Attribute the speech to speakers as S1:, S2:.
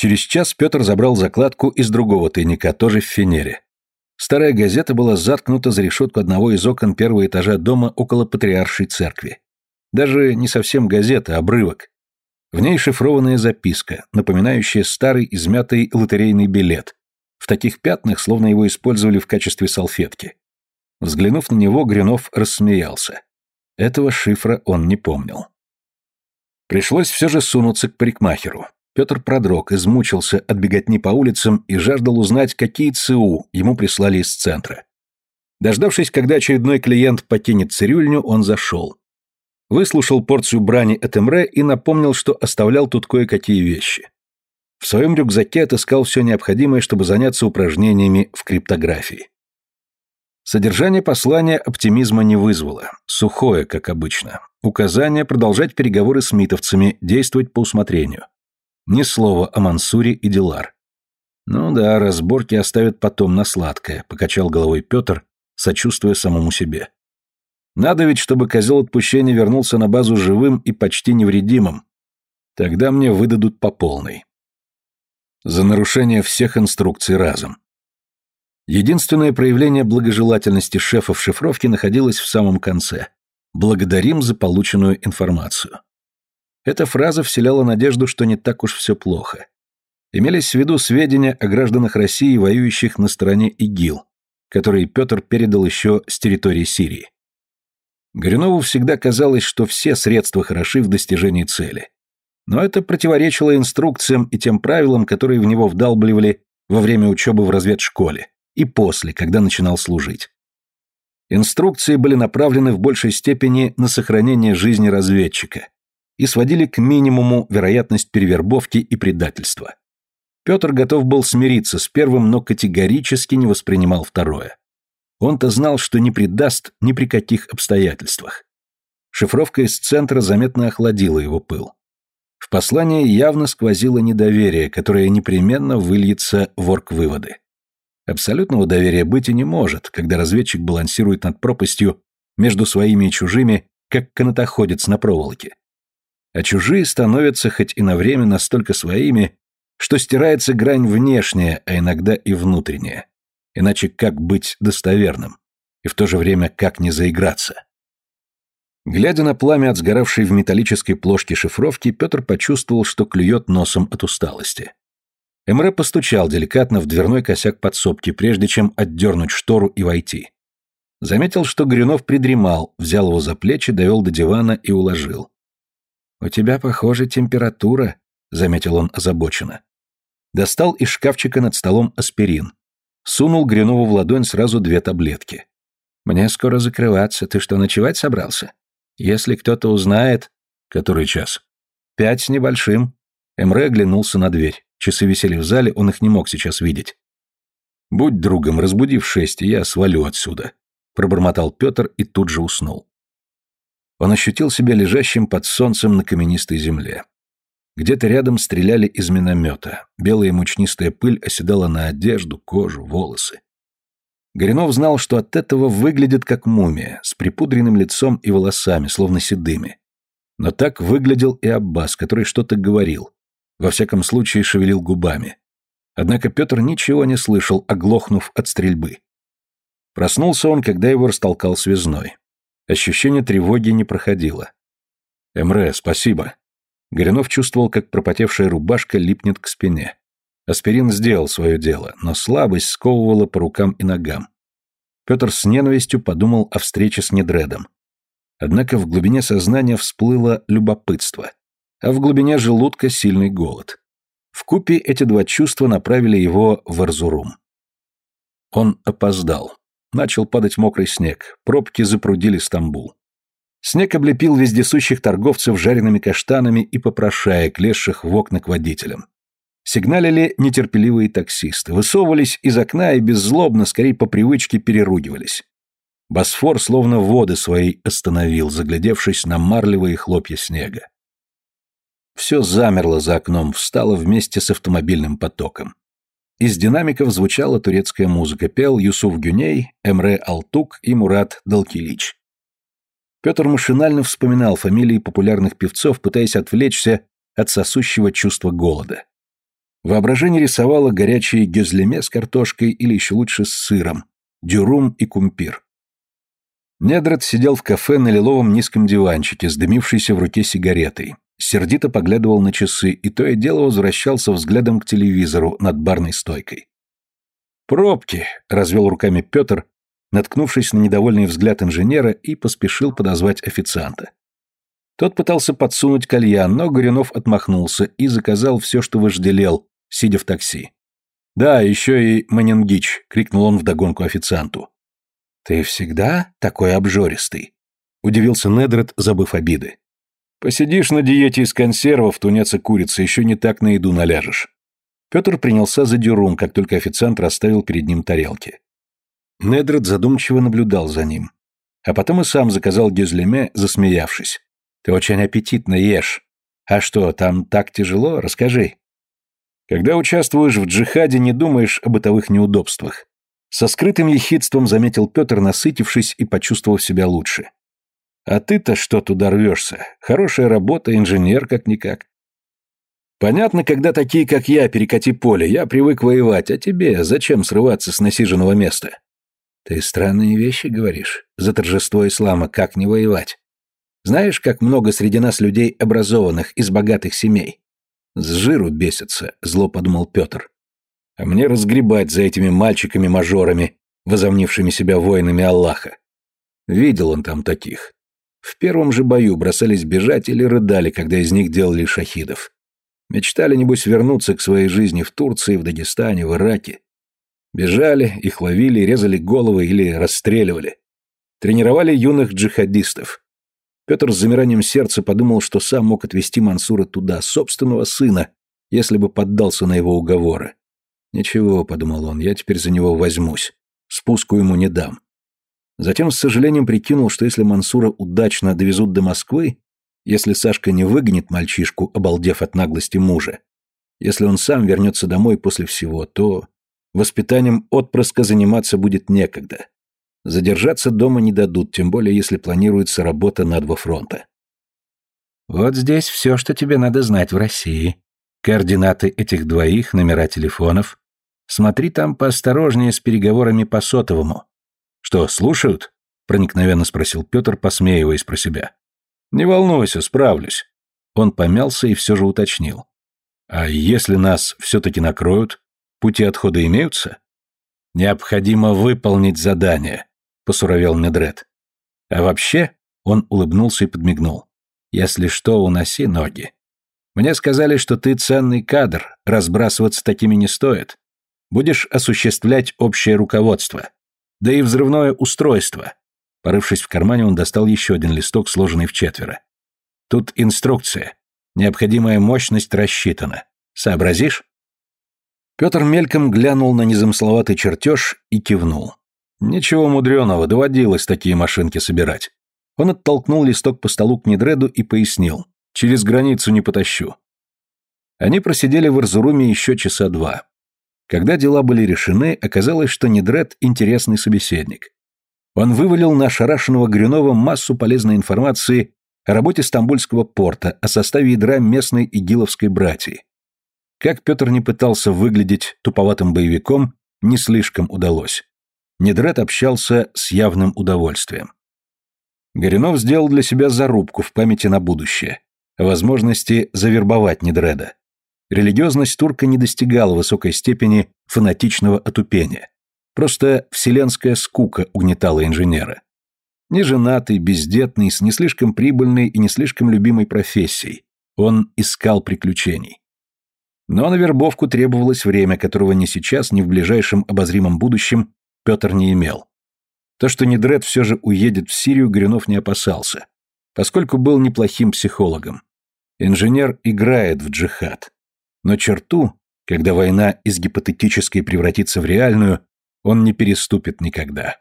S1: Через час Петр забрал закладку из другого тайника, тоже в фенере. Старая газета была заткнута за решетку одного из окон первого этажа дома около Патриаршей церкви. Даже не совсем газета, а обрывок. В ней шифрованная записка, напоминающая старый измятый лотерейный билет. В таких пятнах, словно его использовали в качестве салфетки. Взглянув на него, Гринов рассмеялся. Этого шифра он не помнил. Пришлось все же сунуться к парикмахеру. Петр продрог, измучился от беготни по улицам и жаждал узнать, какие ЦУ ему прислали из центра. Дождавшись, когда очередной клиент покинет цирюльню, он зашел. Выслушал порцию брани от Эмре и напомнил, что оставлял тут кое-какие вещи. В своем рюкзаке отыскал все необходимое, чтобы заняться упражнениями в криптографии. Содержание послания оптимизма не вызвало. Сухое, как обычно. Указание продолжать переговоры с митовцами, действовать по усмотрению. Ни слова о Мансуре и Дилар. «Ну да, разборки оставят потом на сладкое», — покачал головой Петр, сочувствуя самому себе. «Надо ведь, чтобы козел отпущения вернулся на базу живым и почти невредимым. Тогда мне выдадут по полной». За нарушение всех инструкций разом. Единственное проявление благожелательности шефа в шифровке находилось в самом конце. «Благодарим за полученную информацию». Эта фраза вселяла надежду, что не так уж все плохо. Имелись в виду сведения о гражданах России, воюющих на стороне ИГИЛ, которые Петр передал еще с территории Сирии. Горюнову всегда казалось, что все средства хороши в достижении цели. Но это противоречило инструкциям и тем правилам, которые в него вдалбливали во время учебы в разведшколе и после, когда начинал служить. Инструкции были направлены в большей степени на сохранение жизни разведчика, и сводили к минимуму вероятность перевербовки и предательства. Петр готов был смириться с первым, но категорически не воспринимал второе. Он-то знал, что не предаст ни при каких обстоятельствах. Шифровка из центра заметно охладила его пыл. В послании явно сквозило недоверие, которое непременно выльется в орг-выводы. Абсолютного доверия быть и не может, когда разведчик балансирует над пропастью между своими и чужими, как канатоходец на проволоке а чужие становятся хоть и на время настолько своими, что стирается грань внешняя, а иногда и внутренняя. Иначе как быть достоверным? И в то же время как не заиграться? Глядя на пламя от сгоравшей в металлической плошке шифровки, Петр почувствовал, что клюет носом от усталости. Эмре постучал деликатно в дверной косяк подсобки, прежде чем отдернуть штору и войти. Заметил, что Грюнов придремал, взял его за плечи, довел до дивана и уложил. «У тебя, похоже, температура», — заметил он озабоченно. Достал из шкафчика над столом аспирин. Сунул Гринову в ладонь сразу две таблетки. «Мне скоро закрываться. Ты что, ночевать собрался? Если кто-то узнает...» «Который час?» «Пять с небольшим». Эмре оглянулся на дверь. Часы висели в зале, он их не мог сейчас видеть. «Будь другом, разбуди в шесть, и я свалю отсюда», — пробормотал Петр и тут же уснул он ощутил себя лежащим под солнцем на каменистой земле. Где-то рядом стреляли из миномета, белая мучнистая пыль оседала на одежду, кожу, волосы. Горинов знал, что от этого выглядит как мумия, с припудренным лицом и волосами, словно седыми. Но так выглядел и Аббас, который что-то говорил, во всяком случае шевелил губами. Однако Петр ничего не слышал, оглохнув от стрельбы. Проснулся он, когда его растолкал связной. Ощущение тревоги не проходило. «Эмре, спасибо». Горюнов чувствовал, как пропотевшая рубашка липнет к спине. Аспирин сделал свое дело, но слабость сковывала по рукам и ногам. Петр с ненавистью подумал о встрече с Недредом. Однако в глубине сознания всплыло любопытство, а в глубине желудка сильный голод. В купе эти два чувства направили его в Арзурум. Он опоздал. Начал падать мокрый снег, пробки запрудили Стамбул. Снег облепил вездесущих торговцев жареными каштанами и попрошая лезших в окна к водителям. Сигналили нетерпеливые таксисты, высовывались из окна и беззлобно, скорее по привычке, переругивались. Босфор словно воды своей остановил, заглядевшись на марлевые хлопья снега. Все замерло за окном, встало вместе с автомобильным потоком. Из динамиков звучала турецкая музыка, пел Юсуф Гюней, Эмре Алтук и Мурат Далкилич. Петр машинально вспоминал фамилии популярных певцов, пытаясь отвлечься от сосущего чувства голода. Воображение рисовало горячие гюзлеме с картошкой или еще лучше с сыром, дюрум и кумпир. Недрат сидел в кафе на лиловом низком диванчике, сдымившийся в руке сигаретой, сердито поглядывал на часы и то и дело возвращался взглядом к телевизору над барной стойкой. «Пробки!» — развел руками Петр, наткнувшись на недовольный взгляд инженера и поспешил подозвать официанта. Тот пытался подсунуть кальян, но Горюнов отмахнулся и заказал все, что вожделел, сидя в такси. «Да, еще и Манингич!» — крикнул он вдогонку официанту. «Ты всегда такой обжористый?» — удивился Недред, забыв обиды. Посидишь на диете из консервов, тунец и курицы, еще не так на еду наляжешь. Петр принялся за дюрум, как только официант расставил перед ним тарелки. Недред задумчиво наблюдал за ним. А потом и сам заказал гюзлеме, засмеявшись. «Ты очень аппетитно ешь. А что, там так тяжело? Расскажи». «Когда участвуешь в джихаде, не думаешь о бытовых неудобствах». Со скрытым ехидством заметил Петр, насытившись и почувствовав себя лучше. А ты-то что туда рвешься? Хорошая работа, инженер как-никак. Понятно, когда такие, как я, перекати поле, я привык воевать, а тебе зачем срываться с насиженного места? Ты странные вещи говоришь. За торжество ислама как не воевать? Знаешь, как много среди нас людей образованных, из богатых семей? С жиру бесится, зло подумал Петр. А мне разгребать за этими мальчиками-мажорами, возомнившими себя воинами Аллаха. Видел он там таких. В первом же бою бросались бежать или рыдали, когда из них делали шахидов. Мечтали, небось, вернуться к своей жизни в Турции, в Дагестане, в Ираке. Бежали, их ловили, резали головы или расстреливали. Тренировали юных джихадистов. Петр с замиранием сердца подумал, что сам мог отвезти Мансура туда, собственного сына, если бы поддался на его уговоры. «Ничего», — подумал он, — «я теперь за него возьмусь. Спуску ему не дам. Затем с сожалением прикинул, что если Мансура удачно довезут до Москвы, если Сашка не выгонит мальчишку, обалдев от наглости мужа, если он сам вернется домой после всего, то воспитанием отпрыска заниматься будет некогда. Задержаться дома не дадут, тем более если планируется работа на два фронта. Вот здесь все, что тебе надо знать в России. Координаты этих двоих, номера телефонов. Смотри там поосторожнее с переговорами по сотовому. «Что, слушают?» — проникновенно спросил Петр, посмеиваясь про себя. «Не волнуйся, справлюсь». Он помялся и все же уточнил. «А если нас все-таки накроют, пути отхода имеются?» «Необходимо выполнить задание», — посуровел Недред. «А вообще...» — он улыбнулся и подмигнул. «Если что, уноси ноги. Мне сказали, что ты ценный кадр, разбрасываться такими не стоит. Будешь осуществлять общее руководство да и взрывное устройство. Порывшись в кармане, он достал еще один листок, сложенный в четверо. Тут инструкция. Необходимая мощность рассчитана. Сообразишь? Петр мельком глянул на незамысловатый чертеж и кивнул. Ничего мудреного, доводилось такие машинки собирать. Он оттолкнул листок по столу к Недреду и пояснил. Через границу не потащу. Они просидели в Арзуруме еще часа два. Когда дела были решены, оказалось, что Недред – интересный собеседник. Он вывалил на ошарашенного Гринова массу полезной информации о работе Стамбульского порта, о составе ядра местной игиловской братьи. Как Петр не пытался выглядеть туповатым боевиком, не слишком удалось. Недред общался с явным удовольствием. Горинов сделал для себя зарубку в памяти на будущее, возможности завербовать Недреда. Религиозность турка не достигала высокой степени фанатичного отупения. Просто вселенская скука угнетала инженера. Неженатый, бездетный, с не слишком прибыльной и не слишком любимой профессией, он искал приключений. Но на вербовку требовалось время, которого ни сейчас, ни в ближайшем обозримом будущем Петр не имел. То, что Недред все же уедет в Сирию, Гринов не опасался, поскольку был неплохим психологом. Инженер играет в джихад но черту, когда война из гипотетической превратится в реальную, он не переступит никогда.